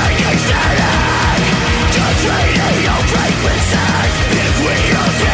Breaking static Just radio frequencies If we are